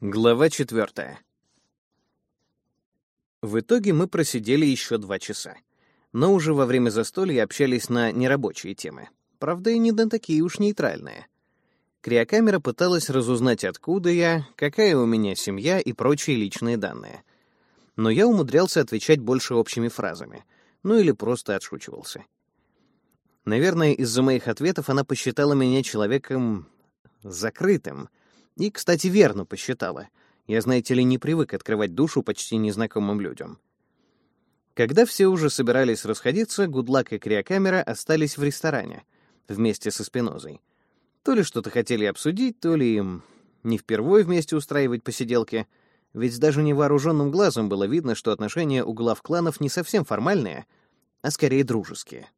Глава четвертая. В итоге мы просидели еще два часа. Но уже во время застолья общались на нерабочие темы. Правда, и не на такие уж нейтральные. Криокамера пыталась разузнать, откуда я, какая у меня семья и прочие личные данные. Но я умудрялся отвечать больше общими фразами. Ну или просто отшучивался. Наверное, из-за моих ответов она посчитала меня человеком закрытым — и, кстати, верно посчитала. Я, знаете ли, не привык открывать душу почти незнакомым людям. Когда все уже собирались расходиться, Гудлак и Криокамера остались в ресторане вместе со Спинозой. То ли что-то хотели обсудить, то ли им не впервые вместе устраивать посиделки, ведь даже невооруженным глазом было видно, что отношения у глав кланов не совсем формальные, а скорее дружеские.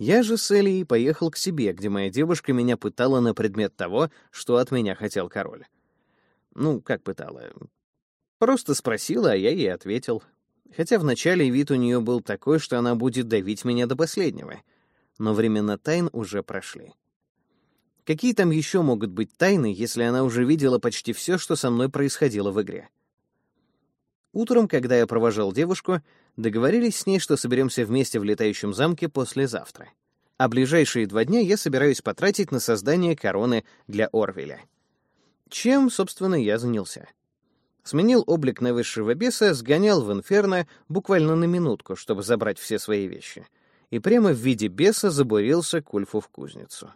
Я же с Элией поехал к себе, где моя девушка меня пытала на предмет того, что от меня хотел король. Ну, как пытала? Просто спросила, а я ей ответил. Хотя вначале вид у нее был такой, что она будет давить меня до последнего. Но времена тайн уже прошли. Какие там еще могут быть тайны, если она уже видела почти все, что со мной происходило в игре? Утром, когда я провожал девушку, договорились с ней, что соберемся вместе в летающем замке послезавтра. А ближайшие два дня я собираюсь потратить на создание короны для Орвеля. Чем, собственно, я занялся. Сменил облик на высшего беса, сгонял в инферно буквально на минутку, чтобы забрать все свои вещи. И прямо в виде беса забурился к Ульфу в кузницу.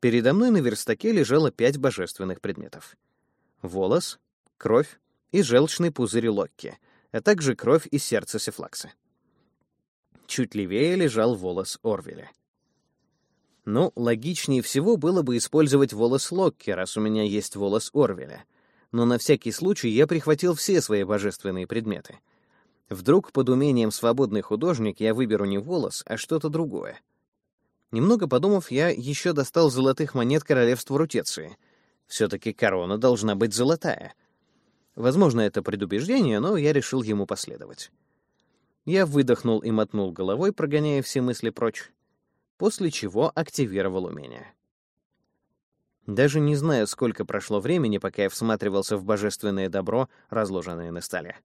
Передо мной на верстаке лежало пять божественных предметов. Волос, кровь и желчный пузырь Локки, а также кровь и сердце Сефлакса. Чуть левее лежал волос Орвеля. Ну, логичнее всего было бы использовать волос Локки, раз у меня есть волос Орвеля. Но на всякий случай я прихватил все свои божественные предметы. Вдруг под умением свободный художник я выберу не волос, а что-то другое. Немного подумав, я еще достал золотых монет королевства Рутеции. Все-таки корона должна быть золотая. Возможно, это предубеждение, но я решил ему последовать. Я выдохнул и мотнул головой, прогоняя все мысли прочь, после чего активировал умение. Даже не знаю, сколько прошло времени, пока я всматривался в божественное добро, разложенное на столе.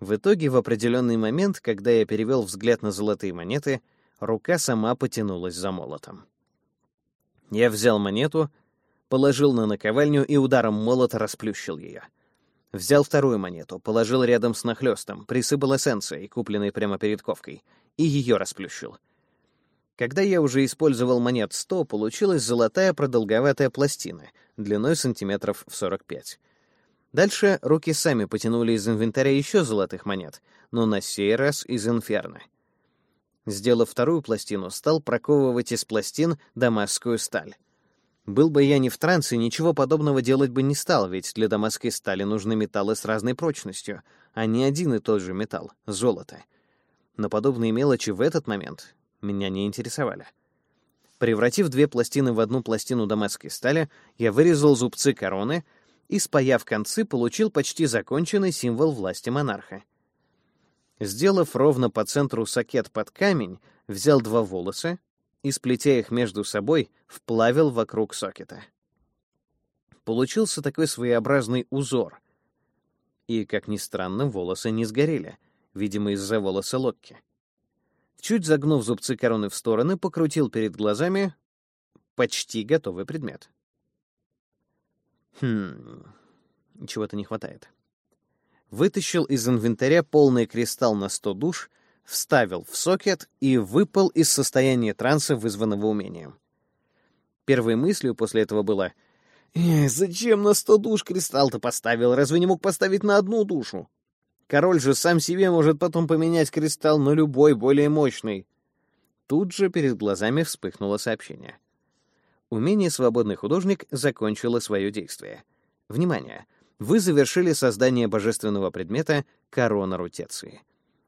В итоге, в определенный момент, когда я перевел взгляд на золотые монеты — рука сама потянулась за молотом. Я взял монету, положил на наковальню и ударом молота расплющил ее. Взял вторую монету, положил рядом с нахлёстом, присыпал эссенцией, купленной прямо перед ковкой, и ее расплющил. Когда я уже использовал монет 100, получилась золотая продолговатая пластина, длиной сантиметров в 45. Дальше руки сами потянули из инвентаря еще золотых монет, но на сей раз из инферно. Сделав вторую пластину, стал проковывать из пластин дамасскую сталь. Был бы я не в трансе, ничего подобного делать бы не стал, ведь для дамасской стали нужны металлы с разной прочностью, а не один и тот же металл — золото. Но подобные мелочи в этот момент меня не интересовали. Превратив две пластины в одну пластину дамасской стали, я вырезал зубцы короны и, спаяв концы, получил почти законченный символ власти монарха. Сделав ровно по центру сокет под камень, взял два волоса и, сплетя их между собой, вплавил вокруг сокета. Получился такой своеобразный узор. И, как ни странно, волосы не сгорели, видимо, из-за волоса Локки. Чуть загнув зубцы короны в стороны, покрутил перед глазами почти готовый предмет. Хм, чего-то не хватает вытащил из инвентаря полный кристалл на 100 душ, вставил в сокет и выпал из состояния транса, вызванного умением. Первой мыслью после этого было «Э, «Зачем на 100 душ кристалл-то поставил? Разве не мог поставить на одну душу? Король же сам себе может потом поменять кристалл на любой, более мощный». Тут же перед глазами вспыхнуло сообщение. Умение «Свободный художник» закончило свое действие. Внимание! вы завершили создание божественного предмета «Корона Рутеции».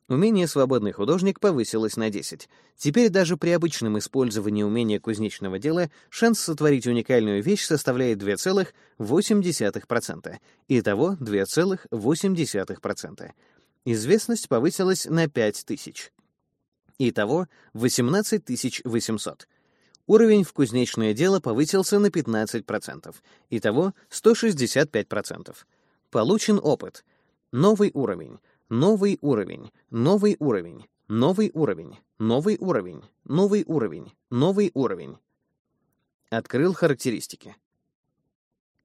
Умение «Свободный художник» повысилось на 10. Теперь даже при обычном использовании умения кузнечного дела шанс сотворить уникальную вещь составляет 2,8%. Итого 2,8%. Известность повысилась на 5000. Итого 18800. Уровень в кузнечное дело повысился на 15%. Итого 165%. Получен опыт. Новый уровень. Новый уровень. Новый уровень. Новый уровень. Новый уровень. Новый уровень. Новый уровень. Открыл характеристики.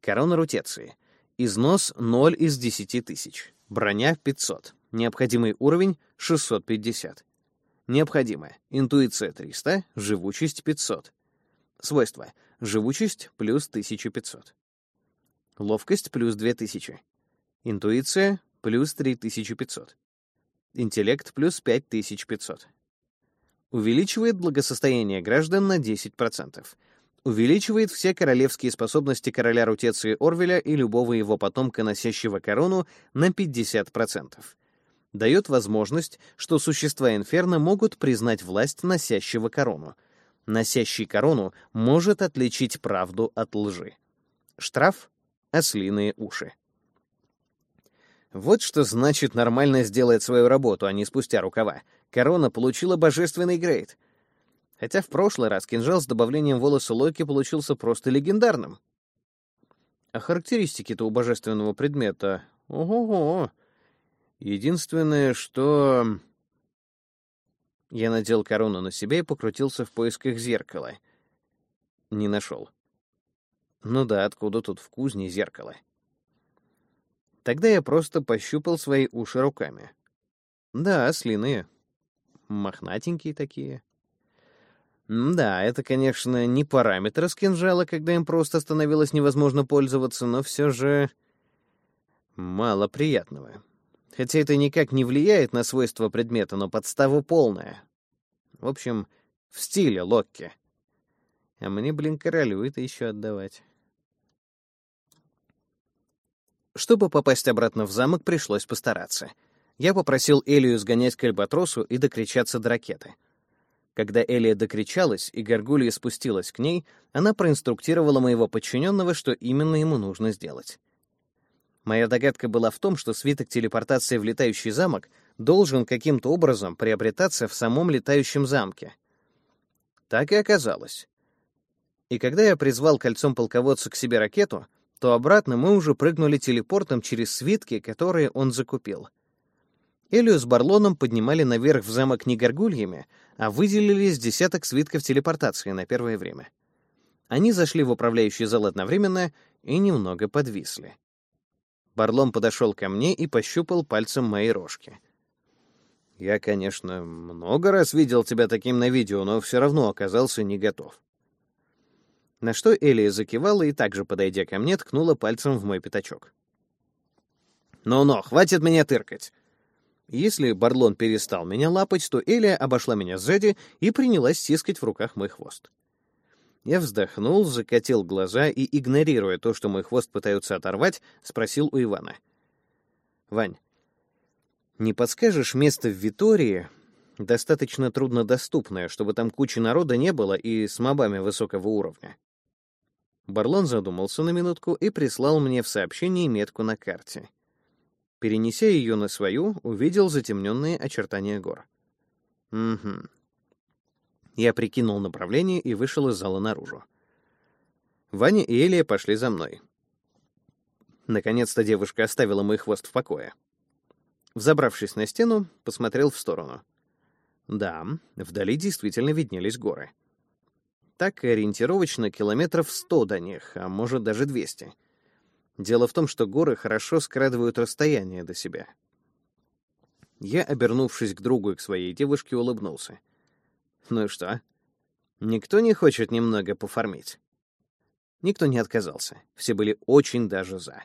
Корона рутеции. Износ 0 из 10 тысяч. Броня 500. Необходимый уровень 650. Необходимое. Интуиция 300, живучесть 500. Свойства. Живучесть плюс 1500. Ловкость плюс 2000. Интуиция плюс 3500. Интеллект плюс 5500. Увеличивает благосостояние граждан на 10%. Увеличивает все королевские способности короля Рутеции Орвеля и любого его потомка, носящего корону, на 50%. Дает возможность, что существа Инферно могут признать власть носящего корону. Носящий корону может отличить правду от лжи. Штраф — ослиные уши. Вот что значит нормально сделать свою работу, а не спустя рукава. Корона получила божественный грейд. Хотя в прошлый раз кинжал с добавлением волоса Локи получился просто легендарным. А характеристики-то у божественного предмета... Ого-го! Единственное, что... Я надел корону на себя и покрутился в поисках зеркала. Не нашел. Ну да, откуда тут в кузне зеркало? Тогда я просто пощупал свои уши руками. Да, слиные. Мохнатенькие такие. Да, это, конечно, не параметр с кинжала, когда им просто становилось невозможно пользоваться, но все же мало приятного. Хотя это никак не влияет на свойства предмета, но подстава полная. В общем, в стиле Локки. А мне, блин, королю это еще отдавать. Чтобы попасть обратно в замок, пришлось постараться. Я попросил Элию сгонять к Альбатросу и докричаться до ракеты. Когда Элия докричалась и Горгулья спустилась к ней, она проинструктировала моего подчиненного, что именно ему нужно сделать. Моя догадка была в том, что свиток телепортации в летающий замок должен каким-то образом приобретаться в самом летающем замке. Так и оказалось. И когда я призвал кольцом полководца к себе ракету, то обратно мы уже прыгнули телепортом через свитки, которые он закупил. Элию с Барлоном поднимали наверх в замок не горгульями, а выделились десяток свитков телепортации на первое время. Они зашли в управляющий зал одновременно и немного подвисли. Барлон подошел ко мне и пощупал пальцем мои рожки. «Я, конечно, много раз видел тебя таким на видео, но все равно оказался не готов. На что Элия закивала и также, подойдя ко мне, ткнула пальцем в мой пятачок. «Ну-ну, хватит меня тыркать!» Если Барлон перестал меня лапать, то Элия обошла меня сзади и принялась тискать в руках мой хвост. Я вздохнул, закатил глаза и, игнорируя то, что мой хвост пытаются оторвать, спросил у Ивана. «Вань, не подскажешь место в Витории, достаточно труднодоступное, чтобы там кучи народа не было и с мобами высокого уровня?» Барлон задумался на минутку и прислал мне в сообщении метку на карте. Перенеся ее на свою, увидел затемненные очертания гор. Угу. Я прикинул направление и вышел из зала наружу. Ваня и Элия пошли за мной. Наконец-то девушка оставила мой хвост в покое. Взобравшись на стену, посмотрел в сторону. Да, вдали действительно виднелись горы так и ориентировочно километров 100 до них, а может даже 200. Дело в том, что горы хорошо скрадывают расстояние до себя. Я, обернувшись к другу и к своей девушке, улыбнулся. Ну и что? Никто не хочет немного пофармить? Никто не отказался. Все были очень даже за.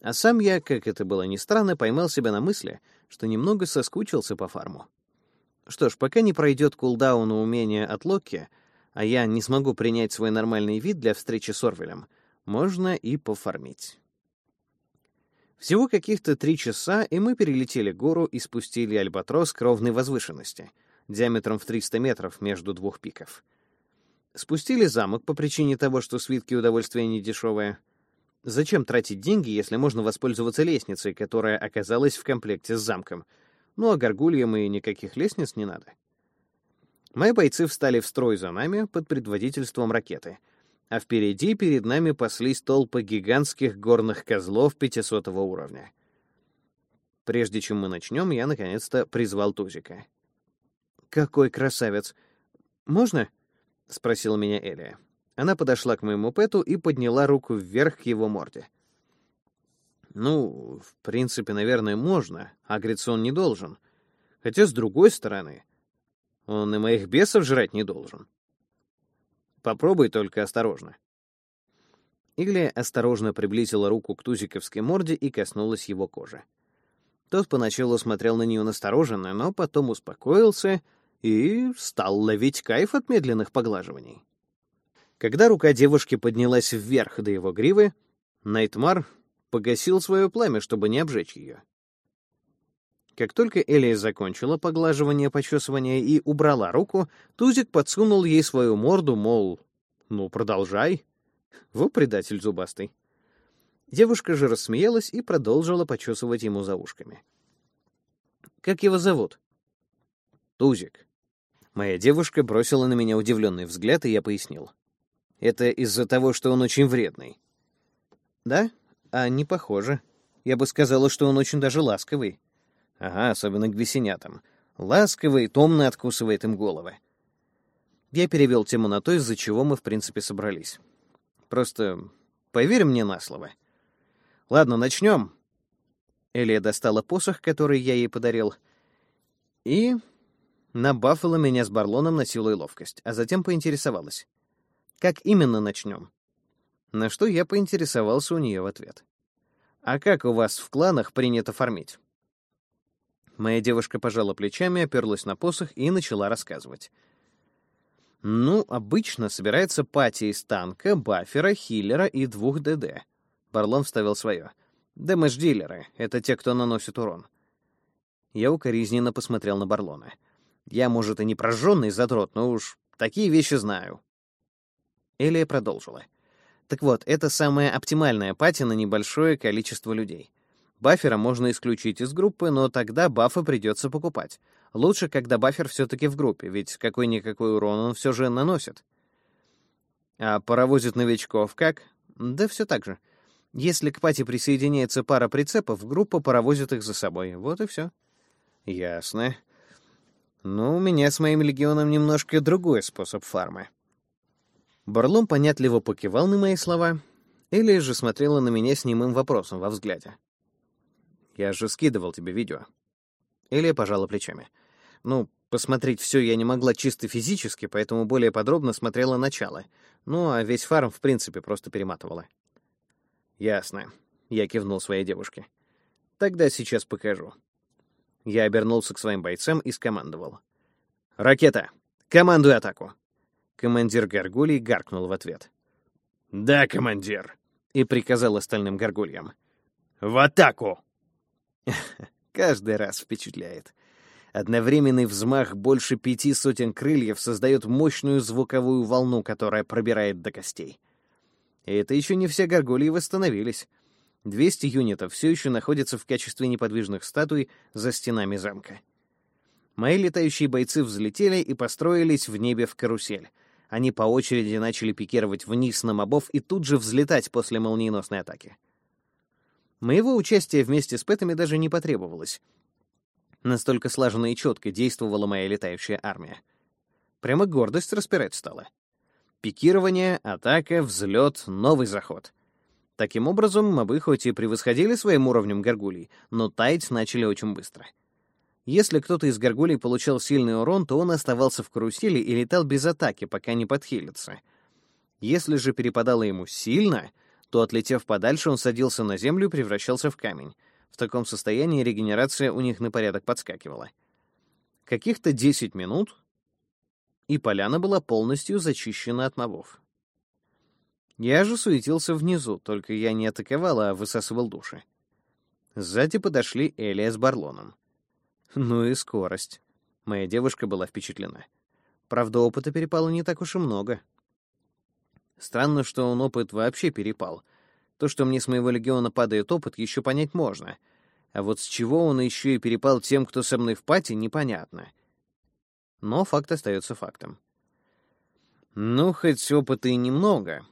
А сам я, как это было ни странно, поймал себя на мысли, что немного соскучился по фарму. Что ж, пока не пройдет кулдаун умения от Локи — а я не смогу принять свой нормальный вид для встречи с Орвелем, можно и пофармить. Всего каких-то три часа, и мы перелетели гору и спустили Альбатрос к ровной возвышенности, диаметром в 300 метров между двух пиков. Спустили замок по причине того, что свитки удовольствия не дешевые. Зачем тратить деньги, если можно воспользоваться лестницей, которая оказалась в комплекте с замком? Ну а горгульям и никаких лестниц не надо. Мои бойцы встали в строй за нами под предводительством ракеты, а впереди перед нами паслись толпы гигантских горных козлов 500 уровня. Прежде чем мы начнем, я наконец-то призвал Тузика. «Какой красавец! Можно?» — спросила меня Элия. Она подошла к моему пэту и подняла руку вверх к его морде. Ну, в принципе, наверное, можно. Он не должен. Хотя, с другой стороны, он и моих бесов жрать не должен. Попробуй только осторожно. Иглия осторожно приблизила руку к тузиковской морде и коснулась его кожи. Тот поначалу смотрел на нее настороженно, но потом успокоился и стал ловить кайф от медленных поглаживаний. Когда рука девушки поднялась вверх до его гривы, Найтмар погасил свое пламя, чтобы не обжечь ее. Как только Элия закончила поглаживание, почесывание и убрала руку, Тузик подсунул ей свою морду, мол, ну, продолжай. Во предатель зубастый. Девушка же рассмеялась и продолжила почесывать ему за ушками. «Как его зовут?» «Тузик». Моя девушка бросила на меня удивленный взгляд, и я пояснил. «Это из-за того, что он очень вредный». «Да? А не похоже. Я бы сказала, что он очень даже ласковый». Ага, особенно к бесенятам. Ласковый, томно откусывает им головы. Я перевел тему на то, из-за чего мы, в принципе, собрались. Просто поверь мне на слово. Ладно, начнем. Элия достала посох, который я ей подарил, и набафала меня с Барлоном на силу и ловкость, а затем поинтересовалась. Как именно начнем? На что я поинтересовался у нее в ответ. А как у вас в кланах принято фармить? Моя девушка пожала плечами, оперлась на посох и начала рассказывать. Ну, обычно собирается пати из танка, бафера, хиллера и двух ДД. Барлон вставил свое. Дэмэдж-дилеры — это те, кто наносит урон. Я укоризненно посмотрел на Барлона. Я, может, и не прожженный задрот, но уж такие вещи знаю. Элия продолжила. Так вот, это самая оптимальная пати на небольшое количество людей. Баффера можно исключить из группы, но тогда бафы придется покупать. Лучше, когда баффер все-таки в группе, ведь какой-никакой урон он все же наносит. А паровозит новичков как? Да все так же. Если к пати присоединяется пара прицепов, группа паровозит их за собой. Вот и все. Ясно. Ну, у меня с моим легионом немножко другой способ фармы. Барлом понятливо покивал на мои слова. Элли же смотрела на меня с немым вопросом во взгляде. Я же скидывал тебе видео». Элия пожала плечами. «Ну, посмотреть все я не могла чисто физически, поэтому более подробно смотрела начало. Ну, а весь фарм, в принципе, просто перематывала». «Ясно», — я кивнул своей девушке. «Тогда сейчас покажу». Я обернулся к своим бойцам и скомандовал. «Ракета! Командуй атаку!» Командир горгулей гаркнул в ответ. «Да, командир!» и приказал остальным горгульям. «В атаку!» Каждый раз впечатляет. Одновременный взмах больше пяти сотен крыльев создает мощную звуковую волну, которая пробирает до костей. И это еще не все горгульи восстановились. 200 юнитов все еще находятся в качестве неподвижных статуй за стенами замка. Мои летающие бойцы взлетели и построились в небе в карусель. Они по очереди начали пикировать вниз на мобов и тут же взлетать после молниеносной атаки. Моего участия вместе с пэтами даже не потребовалось. Настолько слаженно и четко действовала моя летающая армия. Прямо гордость распирать стала. Пикирование, атака, взлет, новый заход. Таким образом, мобы хоть и превосходили своим уровнем горгулей, но таять начали очень быстро. Если кто-то из горгулей получал сильный урон, то он оставался в карусели и летал без атаки, пока не подхилится. Если же перепадало ему сильно, то, отлетев подальше, он садился на землю и превращался в камень. В таком состоянии регенерация у них на порядок подскакивала. Каких-то 10 минут, и поляна была полностью зачищена от мобов. Я же суетился внизу, только я не атаковал, а высасывал души. Сзади подошли Элия с Барлоном. Ну и скорость. Моя девушка была впечатлена. Правда, опыта перепало не так уж и много. Странно, что он опыт вообще перепал. То, что мне с моего легиона падает опыт, еще понять можно. А вот с чего он еще и перепал тем, кто со мной в пати, непонятно. Но факт остается фактом. Ну, хоть опыта и немного.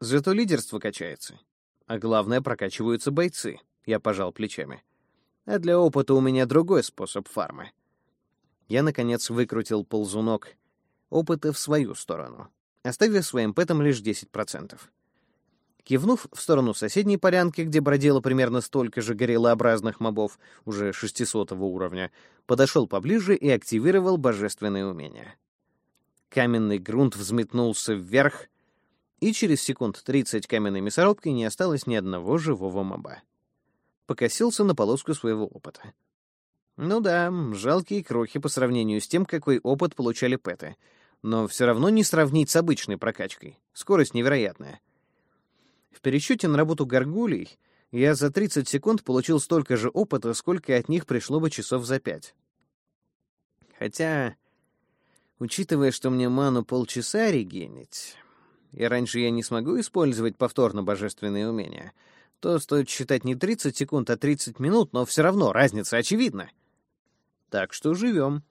Зато лидерство качается. А главное, прокачиваются бойцы. Я пожал плечами. А для опыта у меня другой способ фармы. Я, наконец, выкрутил ползунок опыта в свою сторону, оставив своим пэтам лишь 10%. Кивнув в сторону соседней полянки, где бродило примерно столько же гориллообразных мобов, уже 600 уровня, подошел поближе и активировал божественные умения. Каменный грунт взметнулся вверх, и через секунд 30 каменной мясорубки не осталось ни одного живого моба покосился на полоску своего опыта. Ну да, жалкие крохи по сравнению с тем, какой опыт получали пэты. Но все равно не сравнить с обычной прокачкой. Скорость невероятная. В пересчете на работу горгулей я за 30 секунд получил столько же опыта, сколько от них пришло бы часов за пять. Хотя, учитывая, что мне ману полчаса регенить, и раньше я не смогу использовать повторно божественные умения — то стоит считать не 30 секунд, а 30 минут, но все равно разница очевидна. Так что живем.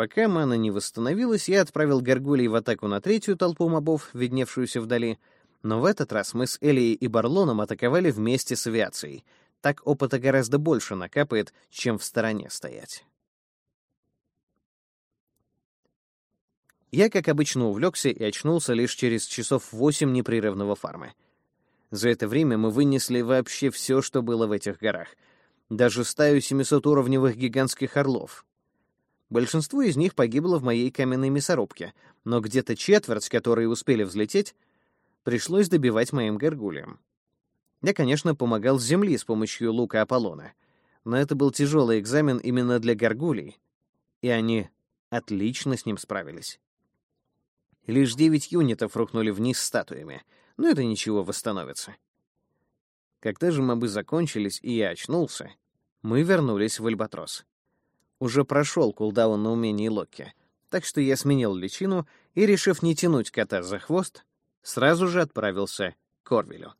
Пока мана не восстановилась, я отправил горгулей в атаку на третью толпу мобов, видневшуюся вдали, но в этот раз мы с Элией и Барлоном атаковали вместе с авиацией. Так опыта гораздо больше накапает, чем в стороне стоять. Я, как обычно, увлекся и очнулся лишь через часов восемь непрерывного фарма — за это время мы вынесли вообще все, что было в этих горах. Даже стаю 700-уровневых гигантских орлов. Большинство из них погибло в моей каменной мясорубке, но где-то четверть, которые успели взлететь, пришлось добивать моим горгулям. Я, конечно, помогал с земли с помощью лука Аполлона, но это был тяжелый экзамен именно для горгулей, и они отлично с ним справились. Лишь девять юнитов рухнули вниз статуями — но это ничего, восстановится. Когда же мобы закончились, и я очнулся, мы вернулись в Альбатрос. Уже прошел кулдаун на умении Локки, так что я сменил личину и, решив не тянуть кота за хвост, сразу же отправился к Орвелю.